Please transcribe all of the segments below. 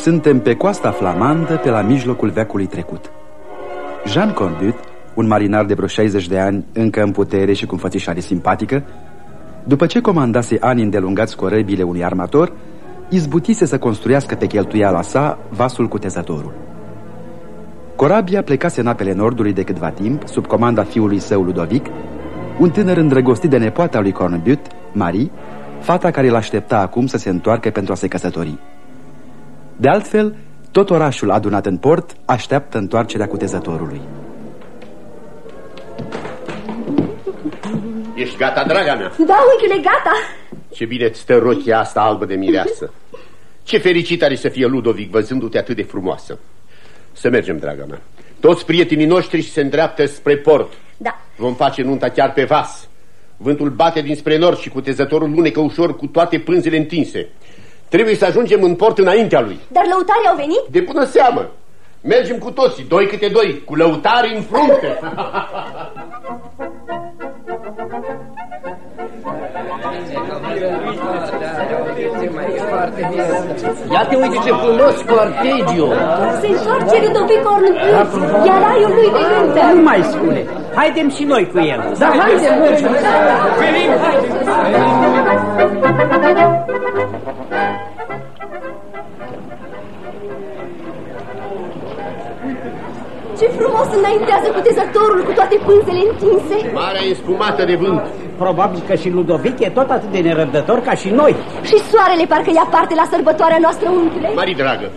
Suntem pe coasta flamandă, pe la mijlocul veacului trecut. Jean Corbut, un marinar de vreo 60 de ani, încă în putere și cu înfățișare simpatică, după ce comandase ani îndelungați corăbile unui armator, izbutise să construiască pe cheltuiala sa vasul cutezătorul. Corabia plecase în apele nordului de câtva timp, sub comanda fiului său Ludovic, un tânăr îndrăgostit de nepoata lui Cornbutte, Marie, fata care îl aștepta acum să se întoarcă pentru a se căsători. De altfel, tot orașul adunat în port așteaptă întoarcerea cutezătorului. Ești gata, draga mea? Da, unchiule, gata. Ce bine îți stă rochia asta albă de mireasă. Ce fericit are să fie Ludovic văzându-te atât de frumoasă. Să mergem, draga mea. Toți prietenii noștri se îndreaptă spre port. Da. Vom face nunta chiar pe vas. Vântul bate dinspre nord și cutezătorul lunecă ușor cu toate pânzele întinse. Trebuie să ajungem în port înaintea lui. Dar lăutarii au venit? De bună seamă. Mergem cu toții, doi câte doi, cu lăutari în frunte. Ia te uite ce frumos cortegiu! Se întoarce Ludovic Ornbutt, iar raiul lui de nuntă. Nu mai spune. Haidem și noi cu el. Da, haidem, mergem. Venim, Ce frumos înaintează cutezătorul cu toate pânzele întinse. Marea e spumată de vânt. Probabil că și Ludovic e tot atât de nerăbdător ca și noi. Și soarele parcă ia parte la sărbătoarea noastră, unchiule. Mari dragă,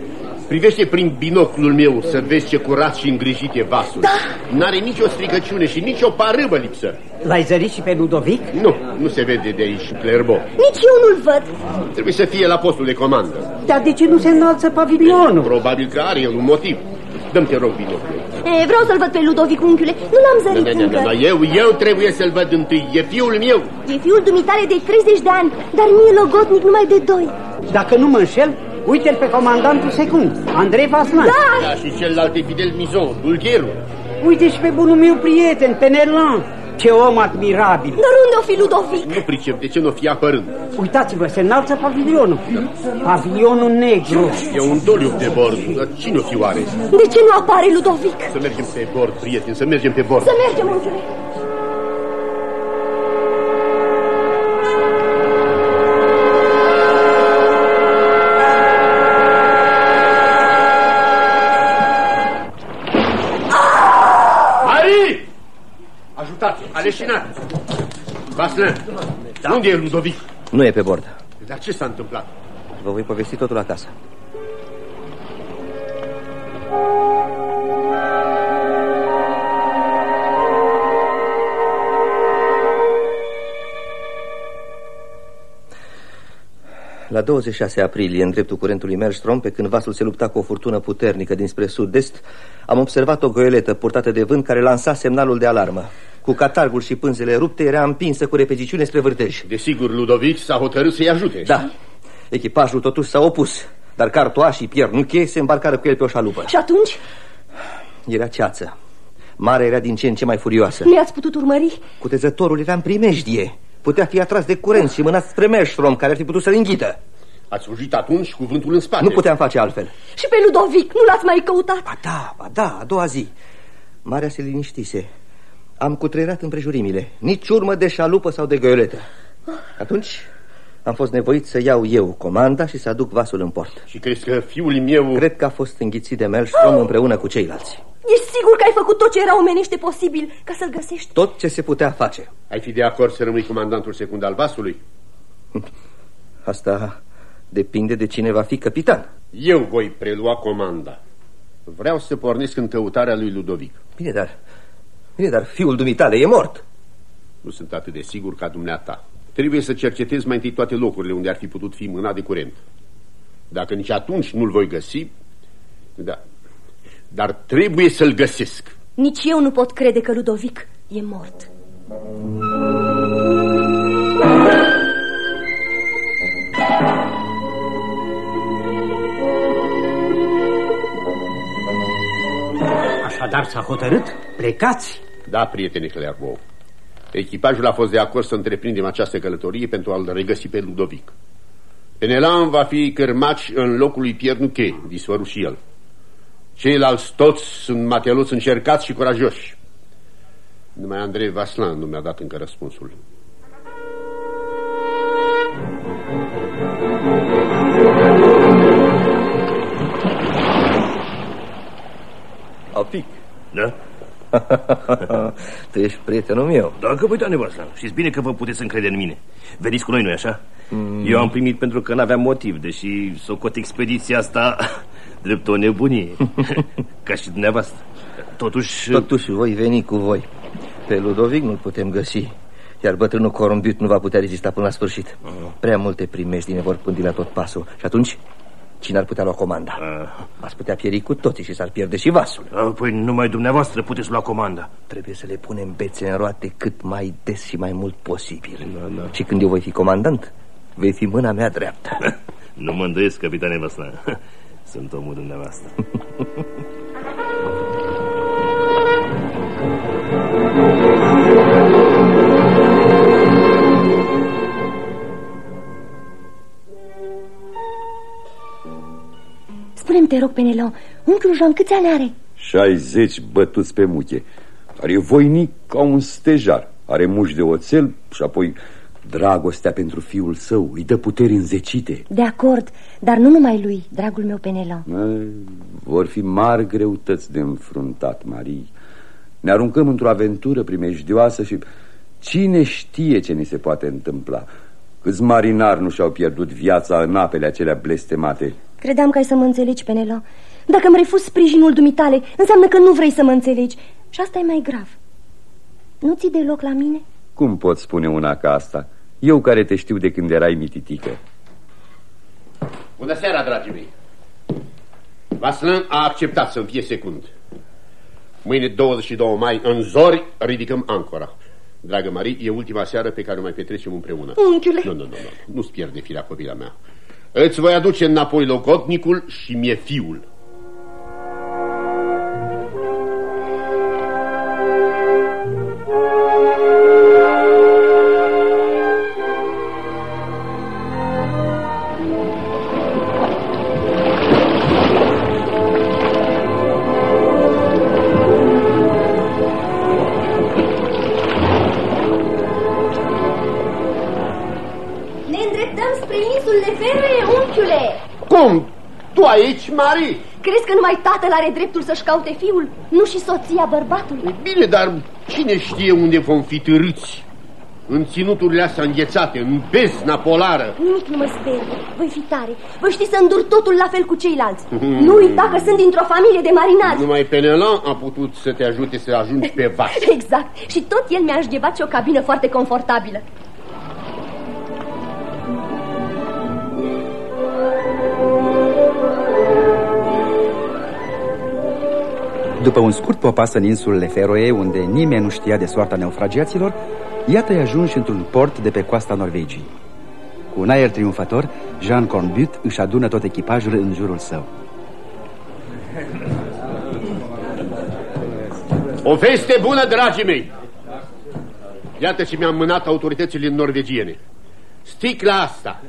privește prin binoclul meu să vezi ce curat și îngrijit e vasul. Da. N-are nicio stricăciune și nicio parâbă lipsă. L-ai zărit și pe Ludovic? Nu, nu se vede de aici clerbo. Nici eu nu-l văd. Trebuie să fie la postul de comandă. Dar de ce nu se înalță pavilionul? Probabil că are el un motiv. Dăm te rog binoclul. E, vreau să-l văd pe Ludovic, unchiule. Nu l-am Da, zărit da, da, încă. da, eu, eu trebuie să-l văd întâi. E fiul meu. E fiul dumitare de 30 de ani, dar mie logotnic numai de doi. Dacă nu mă înșel, uite-l pe comandantul secund, Andrei Vaslan. Da! Da, și celălalt e Fidel Mizon, bulgherul. Uite și pe bunul meu prieten, Penerlan. Ce om admirabil! Dar unde o fi Ludovic? Nu pricep de ce nu fi apărând. Uitați-vă, se înalță pavilionul. Pavilionul negru. E un doliu de bord. Dar cine o fi oare? De ce nu apare Ludovic? Să mergem pe bord, prieteni, să mergem pe bord. Să mergem, unchiule. Ajutați, aleșinat! Vaslin, da? unde e Ludovic? Nu e pe bord. Dar ce s-a întâmplat? Vă voi povesti totul acasă. La 26 aprilie, în dreptul curentului Maelstrom, pe când vasul se lupta cu o furtună puternică dinspre sud-est, am observat o goeletă purtată de vânt care lansa semnalul de alarmă. Cu catargul și pânzele rupte, era împinsă cu repeziciune spre vârtej. Desigur, Ludovic s-a hotărât să-i ajute. Da, echipajul totuși s-a opus, dar Cartoa și Pierre Nuche se îmbarcară cu el pe o șalupă. Și atunci? Era ceață. Marea era din ce în ce mai furioasă. Nu i-ați putut urmări? Cutezătorul era în primejdie. Putea fi atras de curent și mânat spre Maelstrom, care ar fi putut să-l înghită. Ați fugit atunci cu vântul în spate. Nu puteam face altfel. Și pe Ludovic, nu l-ați mai căutat? Ba da, ba da, a doua zi. Marea se liniștise. Am cutreierat împrejurimile. Nici urmă de șalupă sau de găioletă. Atunci am fost nevoit să iau eu comanda și să aduc vasul în port. Și crezi că fiul meu... Cred că a fost înghițit de Maelstrom împreună cu ceilalți. Ești sigur că ai făcut tot ce era omenește posibil ca să-l găsești? Tot ce se putea face. Ai fi de acord să rămâi comandantul secund al vasului? Asta depinde de cine va fi capitan. Eu voi prelua comanda. Vreau să pornesc în căutarea lui Ludovic. Bine, dar... Bine, dar fiul dumitale e mort. Nu sunt atât de sigur ca dumneata. Trebuie să cercetez mai întâi toate locurile unde ar fi putut fi mâna de curent. Dacă nici atunci nu-l voi găsi... Da. Dar trebuie să-l găsesc. Nici eu nu pot crede că Ludovic e mort. Așadar s-a hotărât? Plecați? Da, prietene Clervaux. Echipajul a fost de acord să întreprindem această călătorie pentru a-l regăsi pe Ludovic. Penelan va fi cărmaci în locul lui Pierre Nuche, dispărut și el. Ceilalți toți sunt mateloți încercați și curajoși. Numai Andrei Vaslan nu mi-a dat încă răspunsul. Apic. Da? tu ești prietenul meu. Da, capitane Vaslan. Știți bine că vă puteți încrede în mine. Veniți cu noi, nu așa? Mm. Eu am primit pentru că n-aveam motiv, deși socot expediția asta drept o nebunie. Ca și dumneavoastră. Totuși... Totuși voi veni cu voi. Pe Ludovic nu-l putem găsi. Iar bătrânul corumbit nu va putea rezista până la sfârșit. Uh. Prea multe primești ne vor pândi la tot pasul. Și atunci, cine ar putea lua comanda? Uh. Ați putea pieri cu toții și s-ar pierde și vasul. Uh, păi numai dumneavoastră puteți lua comanda. Trebuie să le punem bețe în roate cât mai des și mai mult posibil. Da, da. Și când eu voi fi comandant, vei fi mâna mea dreaptă. nu mă îndoiesc, capitane Vaslan. Sunt omul dumneavoastră. Spune-mi, te rog, Penelon, unchiul Jean câți ani are? 60 bătuți pe muche. Dar e voinic ca un stejar. Are muși de oțel și apoi dragostea pentru fiul său. Îi dă puteri înzecite. De acord, dar nu numai lui, dragul meu Penelon. Vor fi mari greutăți de înfruntat, Marie. Ne aruncăm într-o aventură primejdioasă și cine știe ce ni se poate întâmpla. Câți marinari nu și-au pierdut viața în apele acelea blestemate. Credeam că ai să mă înțelegi, Penelo. Dacă îmi refuz sprijinul dumitale, înseamnă că nu vrei să mă înțelegi. Și asta e mai grav. Nu ți de loc la mine? Cum pot spune una ca asta? Eu care te știu de când erai mititică. Bună seara, dragii mei. Vaslan a acceptat să-mi fie secund. Mâine, 22 mai, în zori, ridicăm ancora. Dragă Marie, e ultima seară pe care o mai petrecem împreună. Unchiule! Nu, nu, nu, nu. Nu-ți pierde firea copila mea. Îți voi aduce înapoi logotnicul și mie fiul. Cum? Tu aici, Mari? Crezi că numai tatăl are dreptul să-și caute fiul? Nu și soția bărbatului? Bine, dar cine știe unde vom fi târâți? În ținuturile astea înghețate, în bezna polară Nimic nu mă sperie, voi fi tare Voi ști să îndur totul la fel cu ceilalți hmm. Nu uita că sunt dintr-o familie de marinari Numai Penelan a putut să te ajute să ajungi pe vas Exact, și tot el mi-a înșghebat și o cabină foarte confortabilă După un scurt popas în insulele Feroe, unde nimeni nu știa de soarta naufragiaților, iată-i ajunși într-un port de pe coasta Norvegiei. Cu un aer triumfător, Jean Cornbutte își adună tot echipajul în jurul său. O veste bună, dragii mei! Iată ce mi-am mânat autoritățile norvegiene. Sticla asta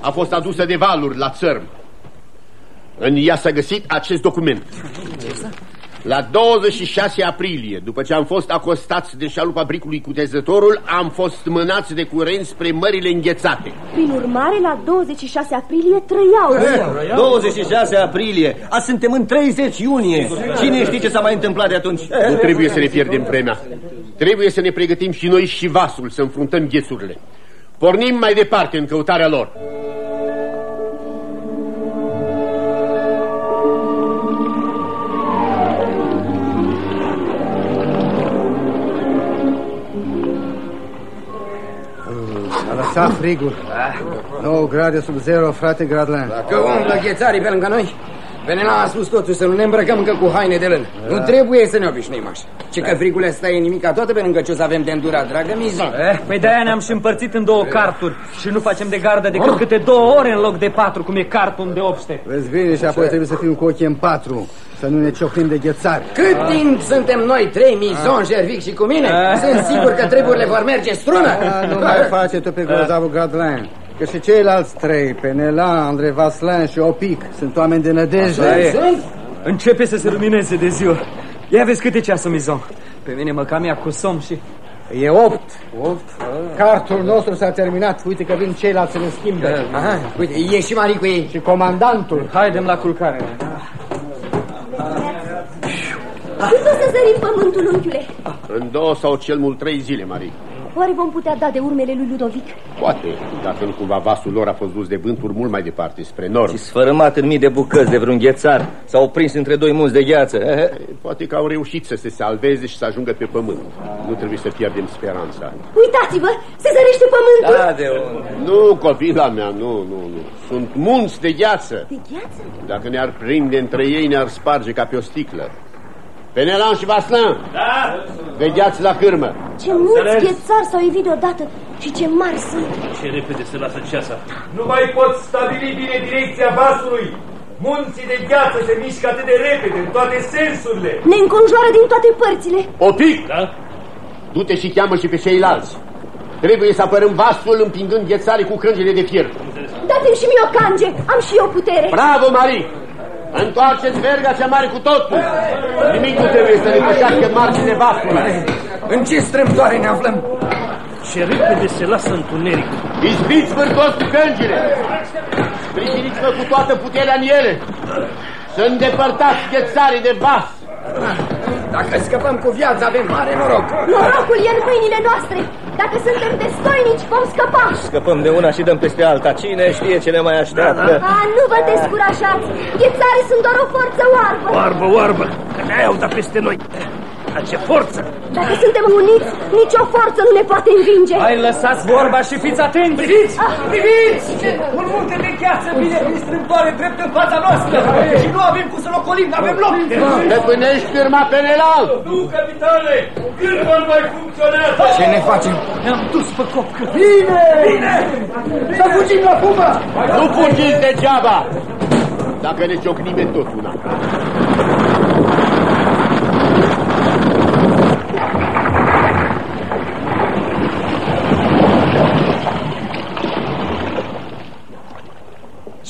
a fost adusă de valuri la țărm. În ea s-a găsit acest document. La 26 aprilie, după ce am fost acostați de șalupa bricului cu tezătorul, am fost mânați de curent spre mările înghețate. Prin urmare, la 26 aprilie trăiau. 26 aprilie, azi suntem în 30 iunie. Cine știe ce s-a mai întâmplat de atunci? Nu trebuie să ne pierdem vremea. Trebuie să ne pregătim și noi și vasul să înfruntăm ghețurile. Pornim mai departe în căutarea lor. Lăsat frigul. 9 grade sub zero, frate Gradlan. Dacă umblă ghețarii pe lângă noi, Venela a spus totul să nu ne îmbrăcăm încă cu haine de lân. Da. Nu trebuie să ne obișnuim așa. Ce că frigul ăsta e nimica toată pe lângă ce o să avem de îndurat, dragă Mizon. Eh, păi de-aia ne-am și împărțit în două carturi și nu facem de gardă decât oh. câte două ore în loc de patru, cum e cartul de obște. Vezi bine și apoi trebuie să fim cu ochii în patru. Să nu ne ciocnim de ghețari. Cât ah. timp suntem noi trei, Mizon, Jervic și cu mine, ah. sunt sigur că treburile vor merge strună. Ah, nu mai face tu pe grozavul Gradlan. că și ceilalți trei, Penela, Andrei Vaslan și Opic, sunt oameni de nădejde. Așa e. Începe să se lumineze de ziua. Ia vezi câte ceasă, Mizon. Pe mine mă cam ia cu somn și... E opt. Opt? Cartul nostru s-a terminat. Uite că vin ceilalți să ne schimbe. Aha, uite, e și Marie cu ei. Și comandantul. Haidem la culcare. Când o să zărim pământul, unchiule? În două sau cel mult trei zile, Marie. Oare vom putea da de urmele lui Ludovic? Poate, dacă nu cumva vasul lor a fost dus de vânturi mult mai departe, spre nord. Și sfărâmat în mii de bucăți de vreun ghețar S-au prins între doi munți de gheață eh? Poate că au reușit să se salveze și să ajungă pe pământ. Nu trebuie să pierdem speranța. Uitați-vă, se zărește pământul. Da, de unde? Nu, copila mea, nu, nu, nu. Sunt munți de gheață. De gheață? Dacă ne-ar prinde între ei, ne-ar sparge ca pe o sticlă. Penelan și Vaslan! Da! Vegheați la cârmă! Ce mulți ghețari s-au evit deodată și ce mari sunt. Ce repede se lasă ceasa. Nu mai pot stabili bine direcția vasului. Munții de gheață se mișcă atât de repede, în toate sensurile. Ne înconjoară din toate părțile. Opic! Da? Du-te și cheamă și pe ceilalți. Trebuie să apărăm vasul împingând ghețarii cu crângele de fier. Dați-mi și mie o cange, am și eu putere. Bravo, Marie! Întoarceți verga cea mare cu totul! Nimic nu trebuie să depășească marginile vasului. În ce strâmtoare ne aflăm? Ce repede se lasă întuneric. Izbiți vârtos cu crângile! Sprijiniți-vă cu toată puterea în ele! Să îndepărtați ghețarii de vas! Dacă scăpăm cu viața, avem mare noroc. Norocul e în mâinile noastre. Dacă suntem destoinici, vom scăpa. Scăpăm de una și dăm peste alta Cine știe ce ne mai așteaptă A, nu vă descurajați. Ghețarii sunt doar o forță oarbă. Oarbă, oarbă, că ne au dat peste noi. Dar ce forță! Dacă suntem uniți, nicio forță nu ne poate învinge. Hai, lăsați vorba și fiți atenți! Priviți! Priviți! Un munte de gheață vine prin strâmtoare drept în fața noastră. Și nu avem cum să-l ocolim, nu avem loc. Stăpânești cârma Penelan! Nu, capitane! Cârma nu mai funcționează. Ce ne facem? Ne-am dus pe cop că... Bine! Bine! Să fugim la fugă! Nu fugiți degeaba! Dacă ne ciocnim e tot una.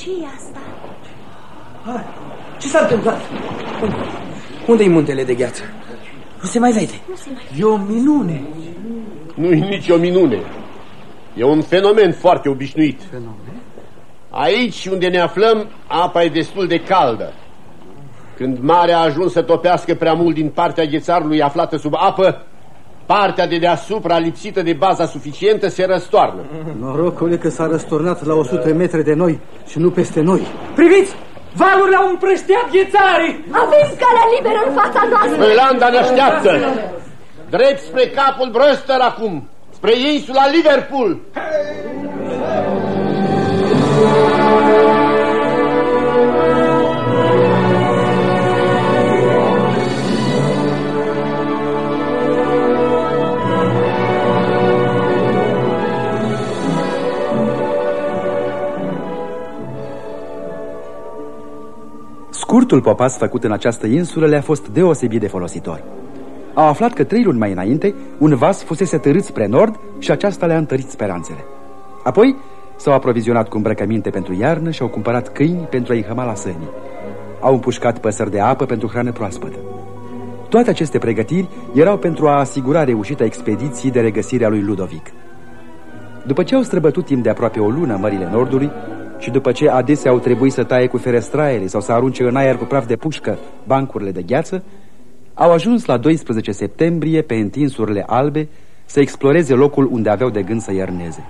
ce e asta? Ce s-a întâmplat? Unde-i muntele de gheață? Nu se mai vede. E o minune. Nu-i nicio minune. E un fenomen foarte obișnuit. Fenomen? Aici unde ne aflăm, apa e destul de caldă. Când marea a ajuns să topească prea mult din partea ghețarului aflată sub apă, partea de deasupra, lipsită de baza suficientă, se răstoarnă. Norocul e că s-a răsturnat la 100 metri de noi și nu peste noi. Priviți! Valurile au împrășteat ghețarii! Avem calea liberă în fața noastră. Irlanda ne așteaptă! Drept spre capul Brăstăr acum, spre insula Liverpool. Scurtul popas făcut în această insulă le-a fost deosebit de folositor. Au aflat că trei luni mai înainte, un vas fusese târât spre nord și aceasta le-a întărit speranțele. Apoi s-au aprovizionat cu îmbrăcăminte pentru iarnă și au cumpărat câini pentru a-i hăma la săni. Au împușcat păsări de apă pentru hrană proaspătă. Toate aceste pregătiri erau pentru a asigura reușita expediției de regăsire a lui Ludovic. După ce au străbătut timp de aproape o lună mările Nordului și după ce adesea au trebuit să taie cu ferestraiele sau să arunce în aer cu praf de pușcă bancurile de gheață, au ajuns la 12 septembrie pe întinsurile albe să exploreze locul unde aveau de gând să ierneze.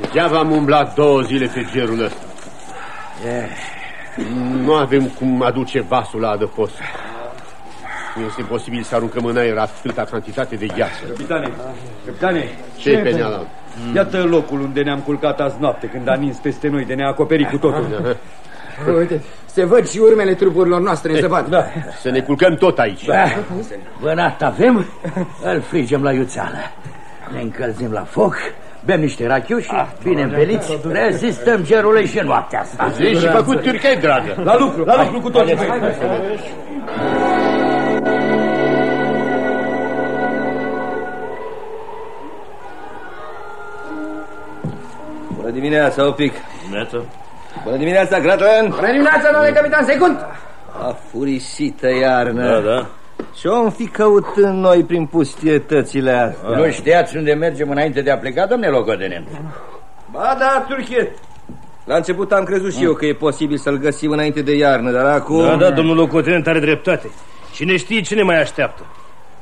Degeaba am umblat două zile pe gerul ăsta. Nu avem cum aduce vasul la adăpost. Nu este posibil să aruncăm în aer atâta cantitate de gheață. Capitane, capitane, Ce pe neala? iată locul unde ne-am culcat azi noapte când a nins peste noi de ne-a acoperit cu totul. Uite, se văd și urmele trupurilor noastre în zăpadă. Da. Să ne culcăm tot aici. Vânat avem, îl frigem la iuțeală. Ne încălzim la foc, bem niște rachiuși, bine împeliți, rezistăm gerului și noaptea asta. Zi și făcut turchei, dragă. La lucru, la lucru cu toții. Dimineața, Opic. Dimineața. Bună dimineața, Gratlan. Bună dimineața, domnule capitan Secund. A furisită iarnă. Da, da. Ce-om fi căutând noi prin pustietățile astea? Nu știați unde mergem înainte de a pleca, domnule locotenent? Ba da, Turchet. La început am crezut și eu că e posibil să-l găsim înainte de iarnă, dar acum... Da, da, domnul locotenent are dreptate. Cine știe ce ne mai așteaptă?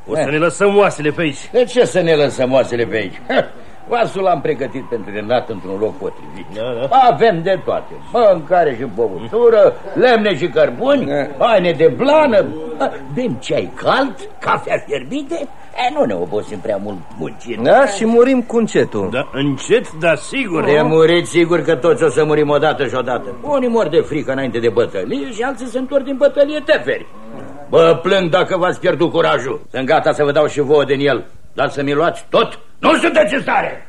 O să ne lăsăm oasele pe aici. De ce să ne lăsăm oasele pe aici? Vasul l-am pregătit pentru renat într-un loc potrivit. Da, da. Avem de toate. Mâncare și băutură, lemne și cărbuni, haine de blană, bem ceai cald, cafea fierbinte. E, nu ne obosim prea mult muncind. Da, și murim cu încetul. Da, încet, dar sigur. De murit, sigur că toți o să murim odată și odată. Unii mor de frică înainte de bătălie și alții se întorc din bătălie teferi. Bă, plâng dacă v-ați pierdut curajul. Sunt gata să vă dau și vouă din el. Dar să mi luați tot, nu sunteți în stare!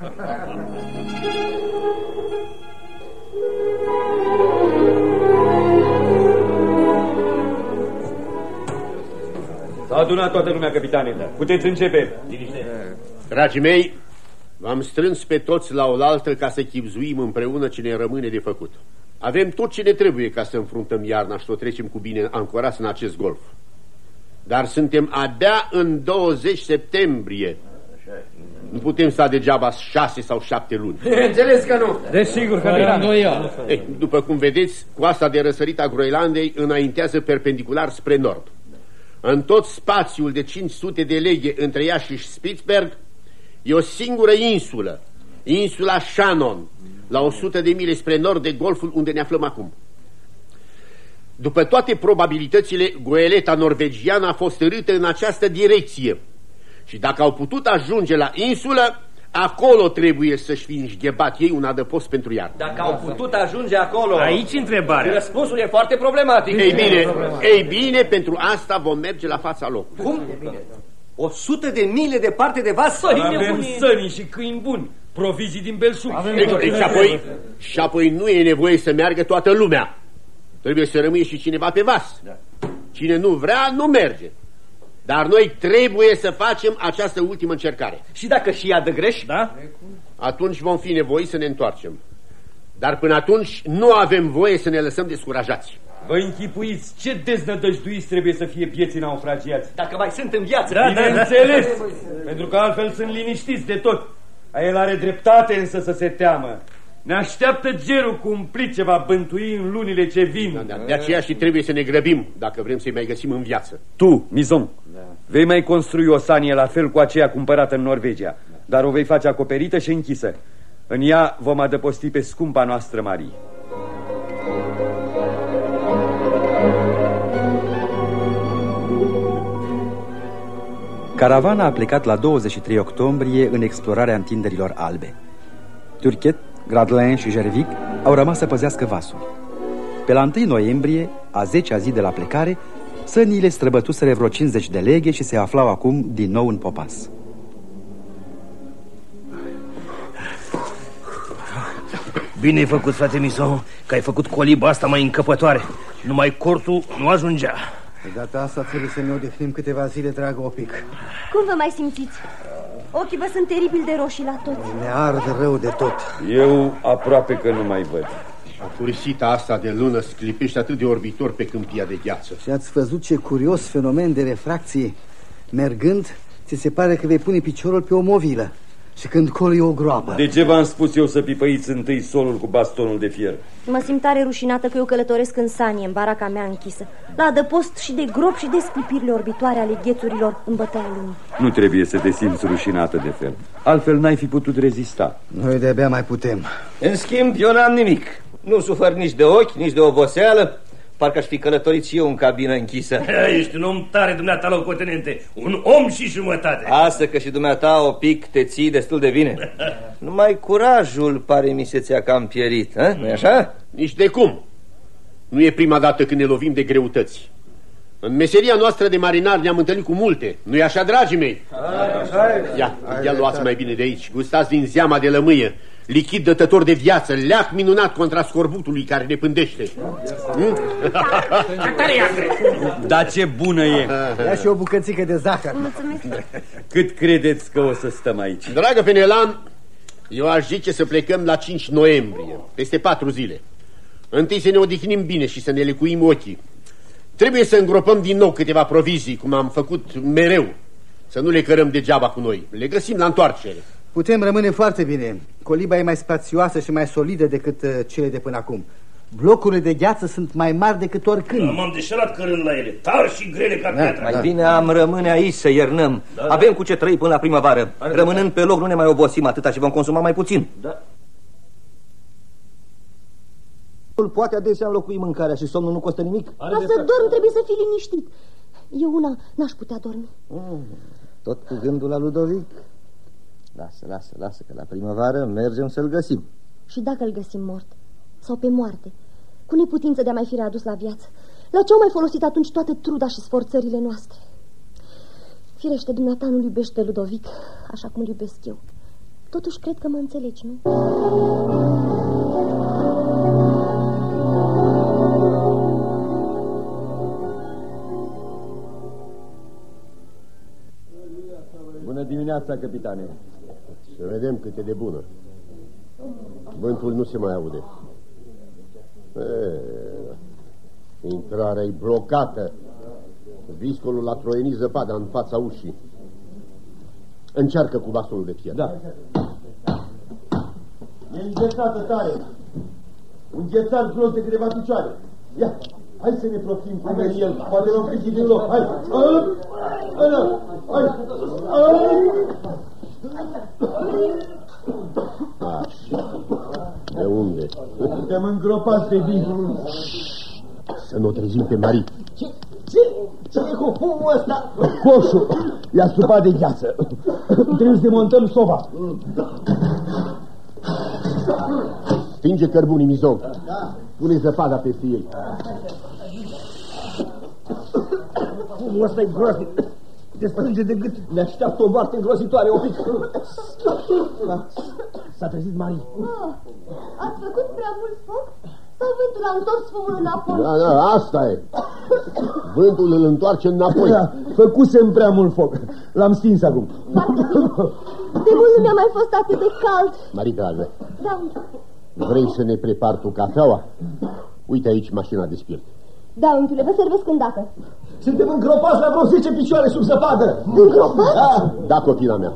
S-a adunat toată lumea, capitane. Puteți începe. Dragii mei, v-am strâns pe toți la oaltă ca să chipzuim împreună ce ne rămâne de făcut. Avem tot ce ne trebuie ca să înfruntăm iarna și să o trecem cu bine ancorați în acest golf. Dar suntem abia în 20 septembrie. Nu putem sta degeaba șase sau șapte luni. Înțeles că nu. Desigur, capitan. Eh, după cum vedeți, coasta de răsărit a Groenlandei înaintează perpendicular spre nord. În tot spațiul de 500 de leghe între ea și Spitzberg e o singură insulă, insula Shannon, la 100 de mile spre nord de golful unde ne aflăm acum. După toate probabilitățile, goeleta norvegiană a fost râtă în această direcție și dacă au putut ajunge la insulă, acolo trebuie să-și fi înșghebat ei un adăpost pentru iarnă. Dacă au putut ajunge acolo... Aici întrebarea. Răspunsul e foarte problematic. Ei bine, ei bine, pentru asta vom merge la fața locului. Cum? O sută de mile departe de vas? Avem săni și câini buni. Provizii din belșug. Și apoi, și apoi nu e nevoie să meargă toată lumea. Trebuie să rămâie și cineva pe vas. Cine nu vrea, nu merge. Dar noi trebuie să facem această ultimă încercare. Și dacă și ea dă greș? Da? Atunci vom fi nevoiți să ne întoarcem. Dar până atunci nu avem voie să ne lăsăm descurajați. Vă închipuiți ce deznădăjduiți trebuie să fie pieții naufragiați. Dacă mai sunt în viață. Da, Bineînțeles, pentru că altfel sunt liniștiți de tot. A el are dreptate însă să se teamă. Ne așteaptă gerul cumplit ce va bântui în lunile ce vin. Da, de aceea și trebuie să ne grăbim dacă vrem să-i mai găsim în viață. Tu, Mizon, vei mai construi o sanie la fel cu aceea cumpărată în Norvegia, dar o vei face acoperită și închisă. În ea vom adăposti pe scumpa noastră Marie. Caravana a plecat la 23 octombrie în explorarea întinderilor albe. Turchet, Gradlin și Jervic au rămas să păzească vasul. Pe la 1 noiembrie, a 10-a zi de la plecare, săniile străbătuseră vreo 50 de leghe și se aflau acum din nou în popas. Bine ai făcut, frate Mison, că ai făcut coliba asta mai încăpătoare. Numai cortul nu ajungea. De data asta trebuie să ne odihnim câteva zile, dragă Opic. Cum vă mai simțiți? Ochii vă sunt teribil de roșii la toți. Ne arde rău de tot. Eu aproape că nu mai văd. Afurisita asta de lună sclipește atât de orbitor pe câmpia de gheață. Și ați văzut ce curios fenomen de refracție. Mergând, ți se pare că vei pune piciorul pe o movilă. Și când colo e o groapă. De ce v-am spus eu să pipăiți întâi solul cu bastonul de fier? Mă simt tare rușinată că eu călătoresc în sanie, în baraca mea închisă. La adăpost și de grop și de sclipirile orbitoare ale ghețurilor în bătaia lumii. Nu trebuie să te simți rușinată de fel. Altfel n-ai fi putut rezista. Noi de-abia mai putem. În schimb, eu n-am nimic. Nu sufăr nici de ochi, nici de oboseală. Parcă aș fi călătorit și eu în cabină închisă. Ești un om tare, dumneata, locotenente. Un om și jumătate. Asta că și dumneata o pic te ții destul de bine. Numai curajul pare mi se ți-a cam pierit, nu-i așa? Nici de cum. Nu e prima dată când ne lovim de greutăți. În meseria noastră de marinar ne-am întâlnit cu multe. Nu-i așa, dragii mei? Ia, ia luați mai bine de aici. Gustați din zeama de lămâie. Lichid dătător de viață, leac minunat contra scorbutului care ne pândește. Hmm? Dar ce bună e! Ia și o bucățică de zahăr. Mulțumesc. Cât credeți că o să stăm aici? Dragă Penelan, Eu aș zice să plecăm la 5 noiembrie, peste patru zile. Întâi să ne odihnim bine și să ne lecuim ochii. Trebuie să îngropăm din nou câteva provizii, cum am făcut mereu. Să nu le cărăm degeaba cu noi. Le găsim la întoarcere. Putem rămâne foarte bine. Coliba e mai spațioasă și mai solidă decât uh, cele de până acum. Blocurile de gheață sunt mai mari decât oricând. Da, M-am deșerat cărând la ele, tari și grele ca Da, piatra. mai bine am rămâne aici să iernăm. Da, da. Avem cu ce trăi până la primăvară. Are Rămânând pe loc nu ne mai obosim atâta și vom consuma mai puțin. Da. Poate adesea înlocui mâncarea și somnul nu costă nimic. Ca să dorm trebuie să fii liniștit. Eu una n-aș putea dormi. Tot cu gândul la Ludovic. Lasă, lasă, lasă, că la primăvară mergem să-l găsim. Și dacă îl găsim mort sau pe moarte, cu neputință de a mai fi readus la viață, la ce au mai folosit atunci toată truda și sforțările noastre? Firește, dumneata nu iubești pe Ludovic așa cum îl iubesc eu. Totuși cred că mă înțelegi, nu? Bună dimineața, capitane. Să vedem cât e de bună. Vântul nu se mai aude. E, intrarea e blocată. Viscolul a troienit zăpada în fața ușii. Încearcă cu bastonul de fier. Da. E înghețată tare. Înghețat gros de câteva picioare. Ia, hai să ne profim cum e el. Poate l-am prins din loc. Hai, hai, hai, hai, hai. Așa. De unde? Suntem îngropați de vin. Să nu o trezim pe Marie. Ce? Ce? Ce e cu fumul ăsta? Coșul. I-a supat de gheață. Trebuie să demontăm soba. Stinge cărbunii, Mizou. Pune zăpada peste ei. Fumul ăsta e groaznic. Te strânge de gât. Ne așteaptă o moarte îngrozitoare, o pic. S-a trezit Marie. Ah, ați făcut prea mult foc? Sau vântul a întors fumul înapoi? Da, da, asta e. Vântul îl întoarce înapoi. Da, făcusem prea mult foc. L-am stins acum. De mult nu mi-a mai fost atât de cald. Marie dragă, Da, vrei să ne prepar tu cafeaua? Uite aici mașina de spirit. da, unchiule, vă servesc îndată. Suntem îngropați la vreo 10 picioare sub zăpadă. Îngropați? Da. Da, copila mea.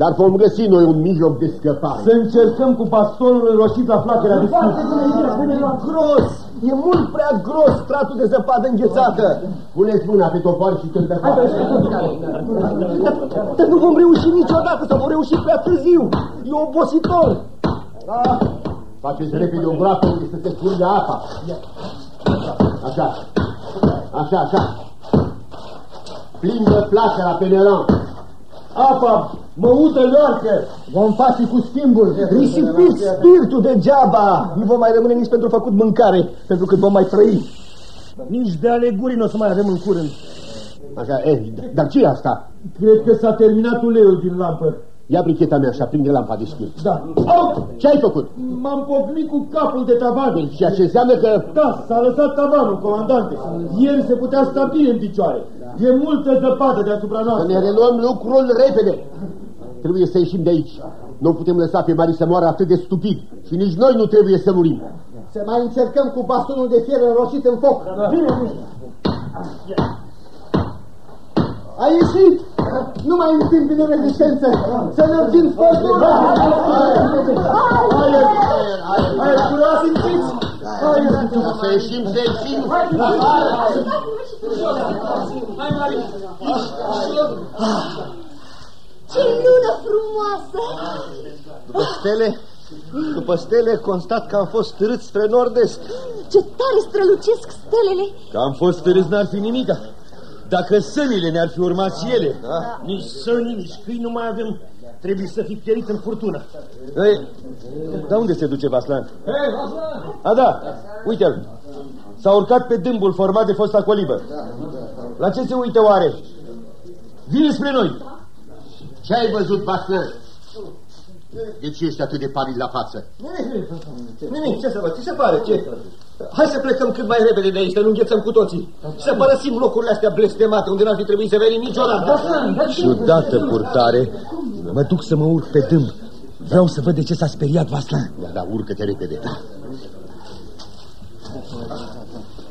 Dar vom găsi noi un mijloc de scăpare. Să încercăm cu bastonul înroșit la flacăra de Foarte E gros! E mult prea gros stratul de zăpadă înghețată. Puneți mâna pe topor și când Dar nu vom reuși niciodată, sau vom reuși prea târziu. E obositor. Da. Faceți repede un braț unde să se curge apa. Așa. Așa, așa. Plimbă flacăra pe nelan. Apa, măută loarcă. Vom face cu schimbul. Risipiți spiritul degeaba. Nu vom mai rămâne nici pentru făcut mâncare, pentru că vom mai trăi. Nici de aleguri nu o să mai avem în curând. Așa, eh, dar ce e asta? Cred că s-a terminat uleiul din lampă. Ia bricheta mea și aprinde lampa de spirit. Da. Au! Ce ai făcut? M-am pocnit cu capul de tavan. Ceea ce înseamnă că... Da, s-a lăsat tavanul, comandante. Ieri se putea sta bine în picioare. E multă zăpadă deasupra Să noastră. ne reluăm lucrul repede. Trebuie să ieșim de aici. Nu putem lăsa pe Mari să moară atât de stupid. Și nici noi nu trebuie să murim. Să mai încercăm cu bastonul de fier înroșit în foc. Bine, A ieșit! Nu mai întâmpină rezistență! Să lărgim focul! Hai, curaj, simțiți! Să ieșim, să ieșim! Ce lună frumoasă! După stele, după stele, constat că am fost târâți spre nord-est. Ce tare strălucesc stelele! Că am fost târâți n-ar fi nimica. Dacă sănile ne-ar fi urmat și ele, da? nici săni, nici câini nu mai avem. Trebuie să fi pierit în furtună. Ei, dar unde se duce Vaslan? A, da, uite-l. S-a urcat pe dâmbul format de fosta colibă. La ce se uită oare? Vine spre noi. Ce ai văzut, Vaslan? De ce ești atât de palid la față? Nimic, ce să văd? Ce se pare? Ce? Hai să plecăm cât mai repede de aici, să nu înghețăm cu toții. Să părăsim locurile astea blestemate, unde n-ar fi trebuit să venim niciodată. Ciudată purtare. Mă duc să mă urc pe dâmb. Vreau să văd de ce s-a speriat Vaslan. Da, da, urcă-te repede. Da.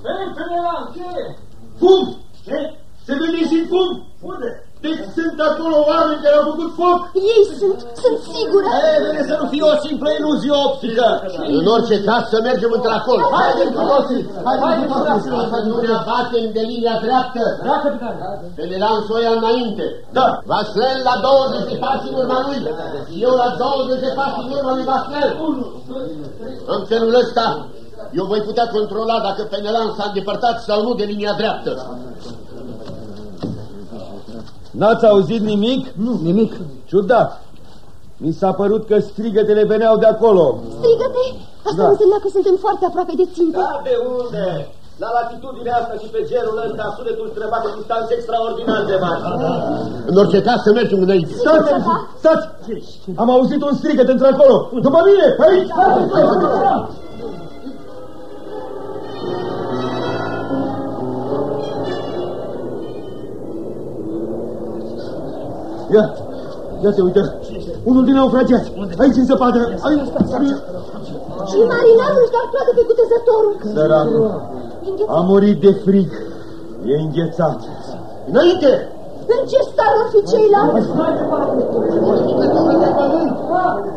Hei, Penelan, ce? Fum! Ce? Se vede și fum? Unde? Deci sunt acolo oameni care au făcut foc? Ei sunt, sunt sigură. Ei, vede să nu fie o simplă iluzie optică. În orice caz să mergem într-acolo. Haideți cu toții! Haideți cu toții! Să nu ne batem de linia dreaptă. Da, capitan. Penelan Soia înainte. Da. Vaslen la 20 de pași în urma lui. Și eu la 20 de pași în urma lui Vaslen. În felul ăsta, eu voi putea controla dacă Penelan s-a îndepărtat sau nu de linia dreaptă. N-ați auzit nimic? Nu, nimic. Ciudat. Mi s-a părut că strigătele veneau de acolo. Strigăte? Asta Da. însemna că suntem foarte aproape de țintă. Da, de unde? La latitudinea asta și pe gerul ăsta sunetul străbate distanțe extraordinar de mari. În orice caz să mergem înainte. Stați! Stați! Am auzit un strigăt într-acolo. După mine! Aici! Ia! Ia te uită! Unul din naufragiați! Aici în zăpadă! Aici! Și marinarul care toate pe cutezătorul. Săracul! A murit de frig. E înghețat. Înainte! În ce stare ar fi ceilalți?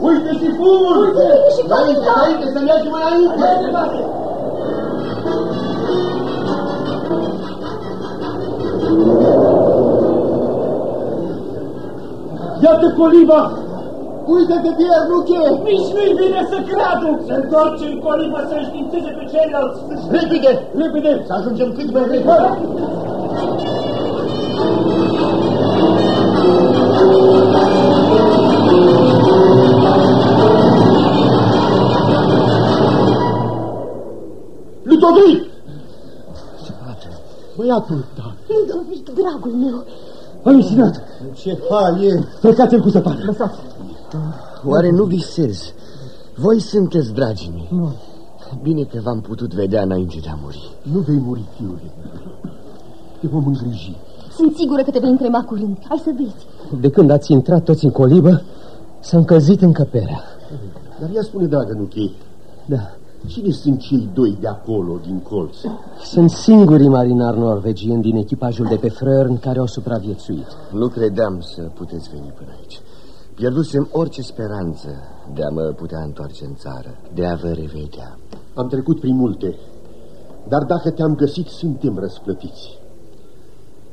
Uite și fumul! Uite și Înainte, înainte, să mergem înainte! Iată coliba! Uite-te, Pierre, nu cheie! Nici nu-i bine să creadă! Se întoarce în colibă să înștiințeze pe ceilalți! Repede! Repede! Să ajungem cât mai repede! Ludovic! Băiatul, da. Ludovic, dragul meu, Alucinat! Ce hal e! Plecați-l cu zăpadă! Lăsați! Oare nu visez? Voi sunteți dragii mei. Nu. Bine că v-am putut vedea înainte de a muri. Nu vei muri, fiule. Te vom îngriji. sunt sigură că te vei întrema curând. Ai să vezi. De când ați intrat toți în colibă, s-a încălzit încăperea. Dar ea spune, dragă Nuchi, Da. Cine sunt cei doi de acolo, din colț? Sunt singurii marinari norvegieni din echipajul de pe Frărn care au supraviețuit. Nu credeam să puteți veni până aici. Pierdusem orice speranță de a mă putea întoarce în țară, de a vă revedea. Am trecut prin multe, dar dacă te-am găsit, suntem răsplătiți.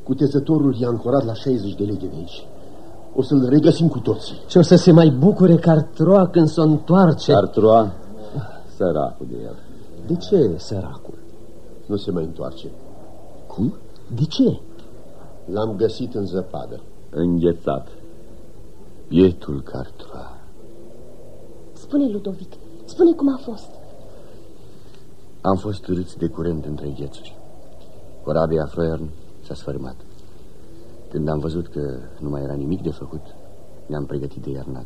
Cutezătorul e ancorat la 60 de leghe de aici. O să-l regăsim cu toții. Și o să se mai bucure Cartroa când s-o întoarce. Artroa, săracul de el. De ce, săracul? Nu se mai întoarce. Cum? De ce? L-am găsit în zăpadă. Înghețat. Bietul Cartroa. Spune, Ludovic, spune cum a fost. Am fost râți de curent între ghețuri. Corabia Froern s-a sfărâmat. Când am văzut că nu mai era nimic de făcut, ne-am pregătit de iarnat.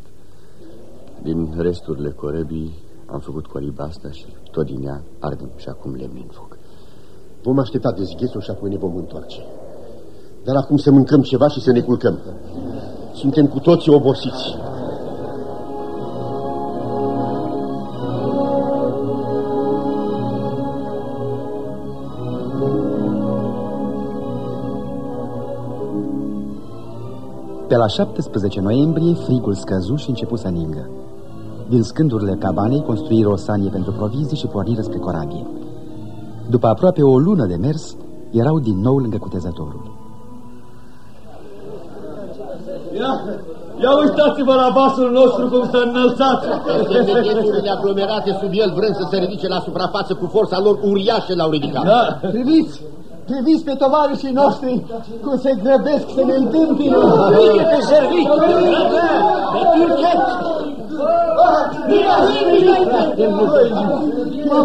Din resturile corăbii am făcut coliba asta și tot din ea ardem și acum lemne în foc. Vom aștepta dezghețul și apoi ne vom întoarce. Dar acum să mâncăm ceva și să ne culcăm. Suntem cu toții obosiți. Pe la 17 noiembrie, frigul scăzu și începu să ningă. Din scândurile cabanei construiră o sanie pentru provizii și porniră spre corabie. După aproape o lună de mers, erau din nou lângă cutezătorul. Ia, ia uitați-vă la vasul nostru cum s-a înălțat. Semnegheturile aglomerate sub el, vrând să se ridice la suprafață cu forța lor uriașă, l-au ridicat. Da. Priviți! Priviți pe tovarășii noștri cum se grăbesc să ne întâmpine! Bine pe servit! Pe turchet!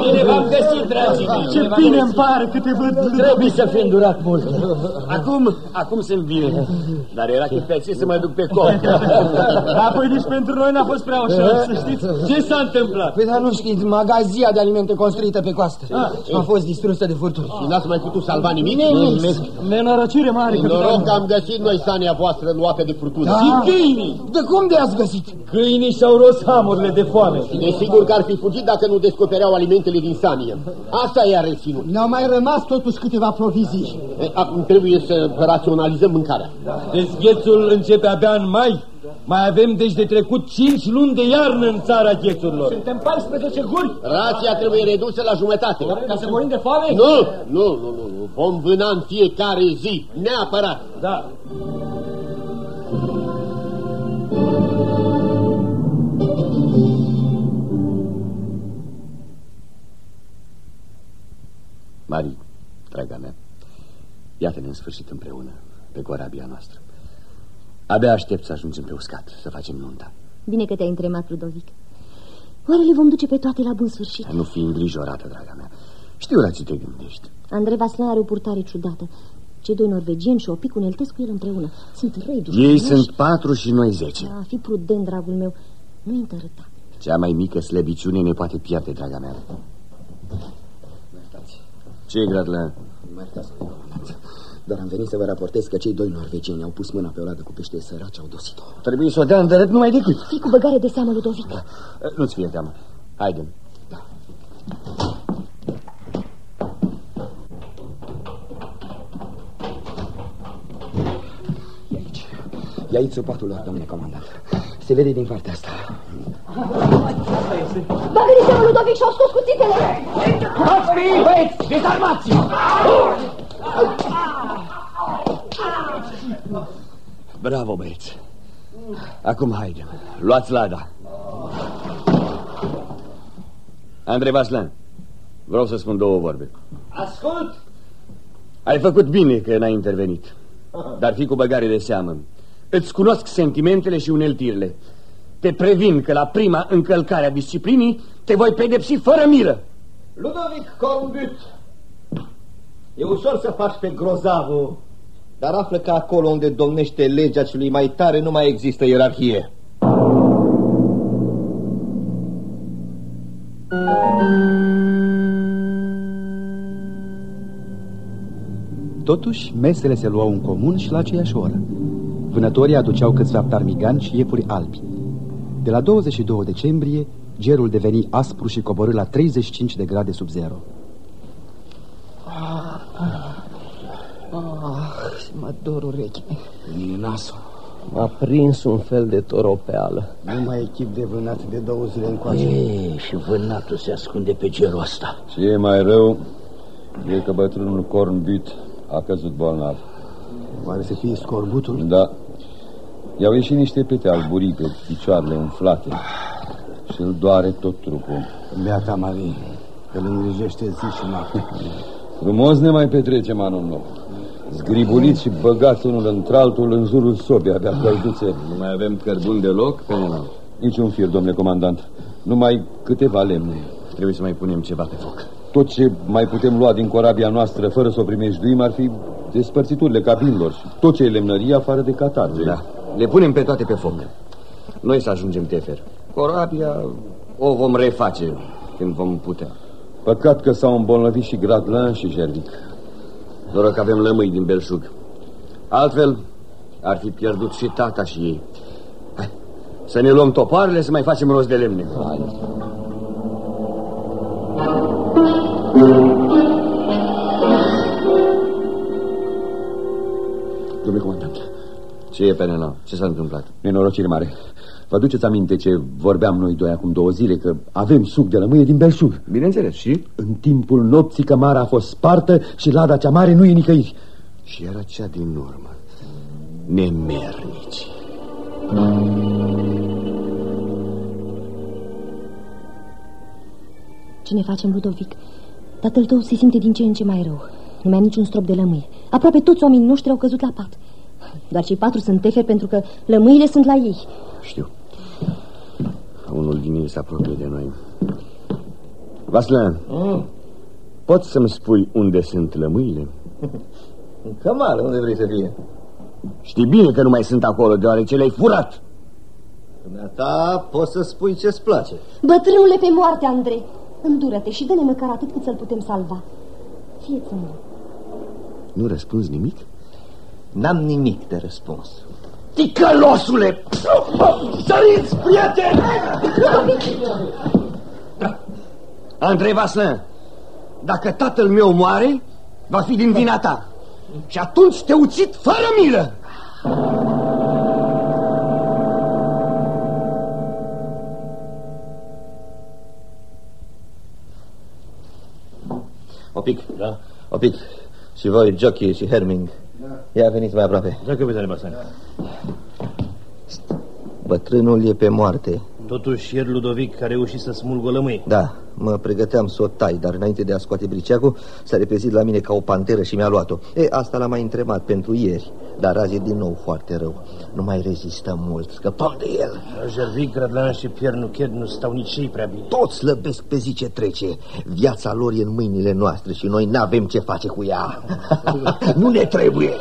Bine v-am găsit, dragii mei! Ce bine îmi pare că te văd! Trebuie să fi îndurat mult. Acum, acum sunt bine. Dar era chipeție să mă duc pe cop. Apoi nici pentru noi n-a fost prea ușor, să știți. Ce s-a întâmplat? Păi dar nu știți, magazia de alimente construită pe coastă a fost distrusă de furtuni. Și n-ați mai putut salva nimic? Nimic. Nenorocire mare, Noroc că am găsit noi sania voastră luată de furtună. Da. Și câinii! De cum de ați găsit? Câinii și-au folos hamurile de foame. Desigur că ar fi fugit dacă nu descopereau alimentele din Samie. Asta i-a reținut. Ne-au mai rămas totuși câteva provizii. E, acum trebuie să raționalizăm mâncarea. Dezghețul începe abia în mai. Mai avem deci de trecut 5 luni de iarnă în țara ghețurilor. Suntem 14 guri. Rația trebuie redusă la jumătate. Ca să morim de foame? Nu, nu, nu, nu, nu. Vom vâna în fiecare zi, neapărat. Da. Mari, draga mea, iată-ne în sfârșit împreună, pe corabia noastră. Abia aștept să ajungem pe uscat, să facem nunta. Bine că te-ai întremat, Ludovic. Oare le vom duce pe toate la bun sfârșit? Nu fi îngrijorată, draga mea. Știu la ce te gândești. Andrei Vaslan are o purtare ciudată. Cei doi norvegieni și Opic uneltesc cu el împreună. Sunt răi Ei dușmanoși. sunt patru și noi zece. Da, fi prudent, dragul meu. Nu întărâta. Cea mai mică slăbiciune ne poate pierde, draga mea. Ce e, Gradlan? Mă iertați, domnule comandant. Doar am venit să vă raportez că cei doi norvegieni au pus mâna pe o ladă cu pește săraci, au dosit-o. Trebuie să o dea în dărât numai decât. Fii cu băgare de seamă, Ludovic. Nu-ți fie teamă. Haide. E aici supatul lor, domnule comandant. Se vede din partea asta. Bagă de seamă, Ludovic, și-au scos cuțitele! Toți fiii, băieți, dezarmați Bravo, băieți. Acum haide. Luați lada. Andrei Vaslan, vreau să spun două vorbe. Ascult! Ai făcut bine că n-ai intervenit. Dar fi cu băgare de seamă. Îți cunosc sentimentele și uneltirile. Te previn că la prima încălcare a disciplinii te voi pedepsi fără milă. Ludovic Corbut, e ușor să faci pe grozavul, dar află că acolo unde domnește legea celui mai tare nu mai există ierarhie. Totuși, mesele se luau în comun și la aceeași oră. Vânătorii aduceau câțiva ptarmigani și iepuri albi. De la 22 decembrie, gerul deveni aspru și coborâ la 35 de grade sub zero. Ah, mă dor urechile. Mine nasul. M-a prins un fel de toropeală. Nu mai echip de vânat de două zile încoace. Ei, și vânatul se ascunde pe gerul ăsta. Ce e mai rău e că bătrânul Cornbit a căzut bolnav. Oare să fie scorbutul? Da. I-au ieșit niște pete alburii pe picioarele umflate și îl doare tot trupul. Beata Marie, îl îngrijește zi și noapte. Frumos ne mai petrecem anul nou. Zgribuliți și băgați unul într-altul în jurul sobii, abia călduțe. Nu mai avem cărbun deloc pe Niciun fir, domnule comandant. Numai câteva lemne. Trebuie să mai punem ceva pe foc. Tot ce mai putem lua din corabia noastră fără să o primejduim ar fi despărțiturile cabinilor și tot ce e lemnărie afară de catarge. Da, le punem pe toate pe foc. Noi să ajungem tefer. Corabia o vom reface când vom putea. Păcat că s-au îmbolnăvit și Gradlan și Jervic. Doar că avem lămâi din belșug. Altfel, ar fi pierdut și tata și ei. Hai, să ne luăm toparele să mai facem rost de lemne. Hai. Ce e pe nena? Ce s-a întâmplat? Nenorocire mare. Vă aduceți aminte ce vorbeam noi doi acum două zile, că avem suc de lămâie din belșug? Bineînțeles, și? În timpul nopții cămara a fost spartă și lada cea mare nu e nicăieri. Și era cea din urmă. Nemernici. Ce ne facem, Ludovic? Tatăl tău se simte din ce în ce mai rău. Nu mai am niciun strop de lămâie. Aproape toți oamenii noștri au căzut la pat. Doar cei patru sunt teferi pentru că lămâile sunt la ei. Știu. Unul din ei se apropie de noi. Vaslan, Mm. poți să-mi spui unde sunt lămâile? În cămară, unde vrei să fie? Știi bine că nu mai sunt acolo, deoarece le-ai furat. Ta poți să spui ce-ți place. Bătrânule pe moarte, Andrei. Îndură-te și dă-ne măcar atât cât să-l putem salva. Fie-ți Nu răspunzi nimic? N-am nimic de răspuns. Ticălosule! Săriți, prieteni! Andrei Vaslin, dacă tatăl meu moare, va fi din vina ta. Și atunci te ucid fără milă. Opic, da? Opic. Și voi, Jockey și Herming. Ia veniți mai aproape. Da, capitane Basan. Bătrânul e pe moarte. Totuși, ieri Ludovic a reușit să smulgă lămâi. Da, mă pregăteam să o tai, dar înainte de a scoate briceagul, s-a repezit la mine ca o panteră și mi-a luat-o. E, asta l-am mai întrebat pentru ieri, dar azi e din nou foarte rău. Nu mai rezistăm mult, scăpăm de el. Jervic, Radlan și Pierre Nuchet nu stau nici ei prea bine. Toți slăbesc pe zi ce trece. Viața lor e în mâinile noastre și noi n-avem ce face cu ea. nu ne trebuie.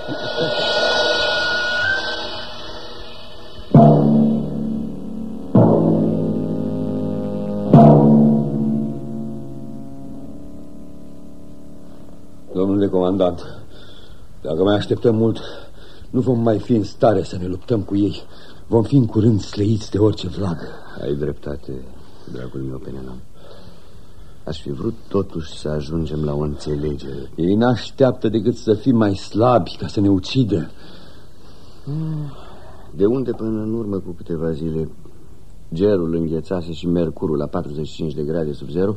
Comandant, dacă mai așteptăm mult, nu vom mai fi în stare să ne luptăm cu ei. Vom fi în curând sleiți de orice vlagă. Ai dreptate, dragul meu, Penelam. Aș fi vrut totuși să ajungem la o înțelegere. Ei n-așteaptă decât să fim mai slabi ca să ne ucidă. De unde până în urmă cu câteva zile gerul înghețase și mercurul la 45 de grade sub zero,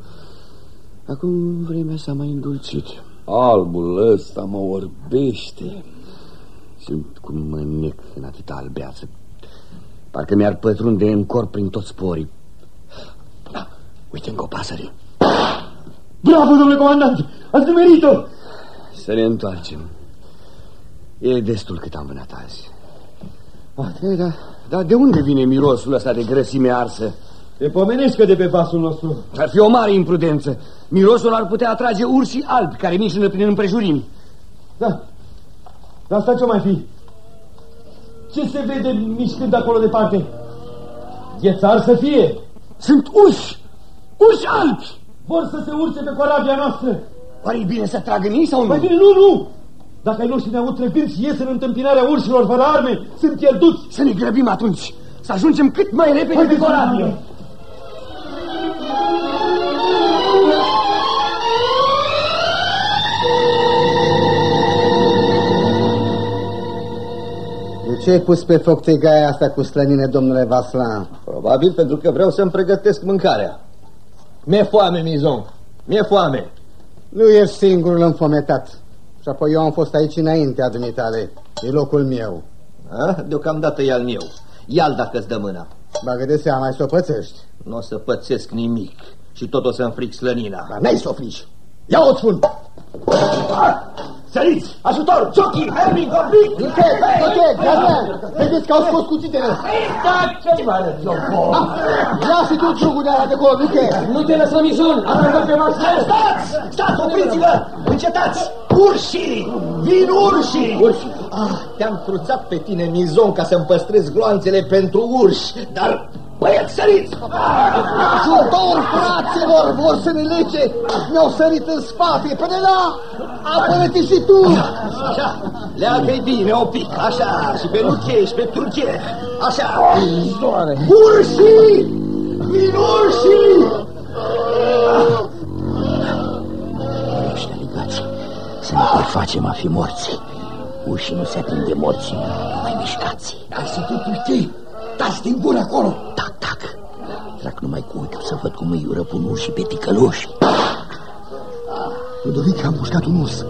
acum vremea s-a mai îndulcit. Albul ăsta mă orbește. Simt cum mă nec în atâta albeață. Parcă mi-ar pătrunde în corp prin toți sporii. Da, uite încă o pasăre. Bravo, domnule comandant! Ați numerit-o! Să ne întoarcem. E destul cât am vânat azi. Ah, da, dar de unde vine mirosul ăsta de grăsime arsă? Te pomenești că de pe vasul nostru. Ar fi o mare imprudență. Mirosul ar putea atrage urși albi care mișină prin împrejurimi. Da. Dar asta ce mai fi? Ce se vede mișcând acolo departe? Ghețar să fie. Sunt urși! Urși albi! Vor să se urce pe corabia noastră. Oare e bine să tragă în ei sau nu? Mai bine, nu, nu! Dacă ai noștri ne aud trăgând și ies în întâmpinarea urșilor fără arme, sunt pierduți. Să ne grăbim atunci, să ajungem cât mai repede pe corabie. De ce ai pus pe foc tegaia asta cu slănine, domnule Vaslan? Probabil pentru că vreau să-mi pregătesc mâncarea. Mi-e foame, Mizon. Mi-e foame. Nu ești singurul înfometat. Și apoi eu am fost aici înaintea dumitale. E locul meu. A? Deocamdată e al meu. Ia-l dacă-ți dă mâna. Bagă de seama, ai să o pățești. Nu o să pățesc nimic și tot o să-mi fric slănina. Dar n-ai să o frici. Ia-o, spun! Săriți! Ajutor! Ciocchi! Herming! Oblic! Luche! Luche! Gazman! Vedeți că au scos cuțitele! Da, ce mare jocor! Ia și tu ciugul de aia de acolo, Luche! Nu te lăsăm, Izon! Arătăm pe masă! Stați! Stați, opriți-vă! Încetați! Urșii! Vin urșii! Urși! Ah, te-am cruțat pe tine, Mizon, ca să-mi păstrez gloanțele pentru urși, dar Băieți, săriți! Ajutor, fraților, vor să ne lege! Mi-au sărit în spate, până la... Apără-te și tu! Așa, leagă-i bine, o pic, așa, și pe Luche și pe Turche, așa. Urșii! Vin urșii! Ăștia ligați să ne mai facem a fi morți. Ușii nu se ating de morți, nu mai mișcați. Dar și tu, Turche, taci din gură acolo! Tac, tac. Trag numai cu ochiul să văd cum îi răpun urși pe ticăloși. Ludovic a împușcat un urs.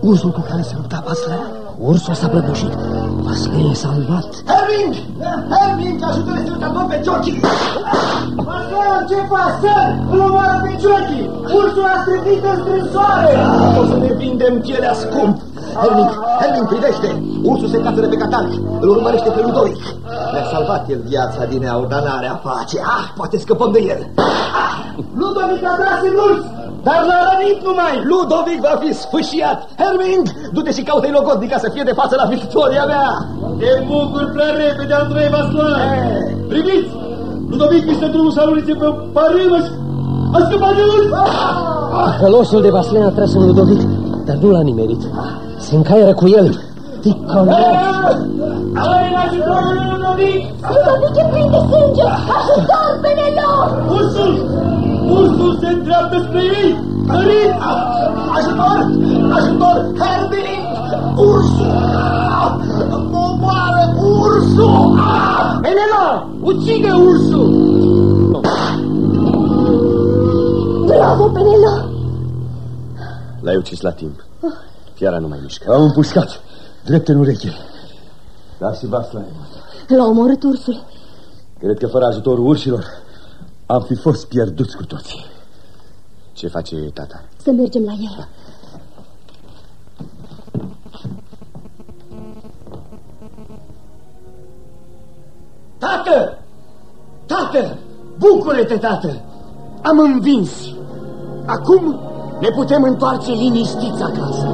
Ursul cu care se lupta Vaslea. Ursul s-a prăbușit. Vaslea e salvat. Herming! Herming, ajută-ne să-l salvăm pe Ciocchi! Pastor, ce pastor? Îl omoară pe Ciocchi! Ursul a strâmbit în strânsoare! O să ne vindem pielea scump. Herming, Herming, privește! Ursul se cațără pe catalc, îl urmărește pe Ludovic. Ne-a salvat el viața din ea, dar n-are face. Ah, poate scăpăm de el. Ah, Ludovic a tras în urs, dar l-a rănit numai! Ludovic va fi sfâșiat. Herming, du-te și caută-i logodnica să fie de față la victoria mea. Te bucur prea repede, Andrei Vaslan! Priviți! Ludovic este drumul să alunițe pe parimă și a scăpat de urs! Călosul de Vaslen a tras în Ludovic, dar nu l-a nimerit. Se încaieră cu el. ticălos! Ai în ajutorul lui Ludovic! Ludovic e plin de sânge! Ajutor, Penelor! Ursul! Ursul se îndreaptă spre ei! Cărin! Ajutor! Ajutor! Herbie! Ursul! Mă omoară ursul! Elena! Ucide ursul! Bravo, Penelor! L-ai ucis la timp. Fiara nu mai mișcă. Am împușcat. Drept în ureche. Da, și Vaslan. L-a omorât ursul. Cred că fără ajutorul urșilor am fi fost pierduți cu toții. Ce face tata? Să mergem la el. Tată! Tată! Bucură-te, tată! Am învins! Acum ne putem întoarce liniștiți acasă.